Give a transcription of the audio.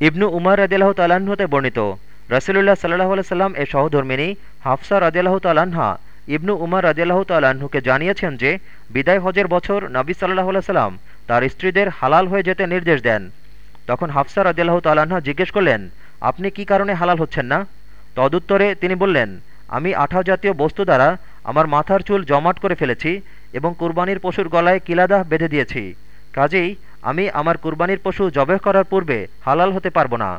ইবনু উমার রদিল্লাহ তালাহতে বর্ণিত। রসুলুল্লাহ সাল্লাহ সাল্লাম এ সহধর্মিনী হাফসা রদিল্লাহ তালাহা ইবনু উমার রদিল্লাহ তালাহুকে জানিয়েছেন যে, বিদায় হজের বছর নবী সাল্লাহ সাল্লাম তার স্ত্রীদের হালাল হয়ে যেতে নির্দেশ দেন। তখন হাফসা রদিল্লাহ তালাহা জিজ্ঞেস করলেন, আপনি কি কারণে হালাল হচ্ছেন না? তদুত্তরে তিনি বললেন, আমি আঠা জাতীয় বস্তু দ্বারা আমার মাথার চুল জমাট করে ফেলেছি এবং কুরবানির পশুর গলায় কিলাদাহ বেঁধে দিয়েছি। কাজেই আমি আমার কুরবানির পশু জবেহ করার পূর্বে হালাল হতে পারব না।